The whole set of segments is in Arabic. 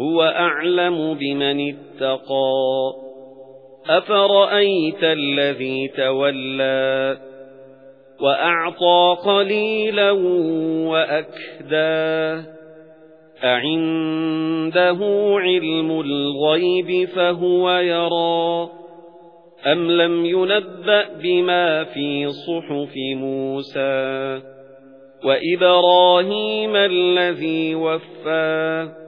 هُوَ أَعْلَمُ بِمَنِ اتَّقَى. أَفَرَأَيْتَ الَّذِي تَوَلَّى وَأَعْطَى قَلِيلًا وَأَكْدَى. أَعِندَهُ عِلْمُ الْغَيْبِ فَهُوَ يَرَى. أَمْ لَمْ يُنَبَّأْ بِمَا فِي صُحُفِ مُوسَى وَإِبْرَاهِيمَ الَّذِي وَفَّى؟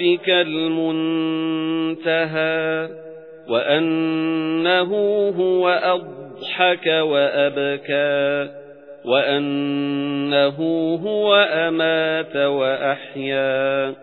رَبِّكَ الْمُنتَهَى وَأَنَّهُ هُوَ أَضْحَكَ وَأَبْكَى وَأَنَّهُ هُوَ أَمَاتَ وَأَحْيَا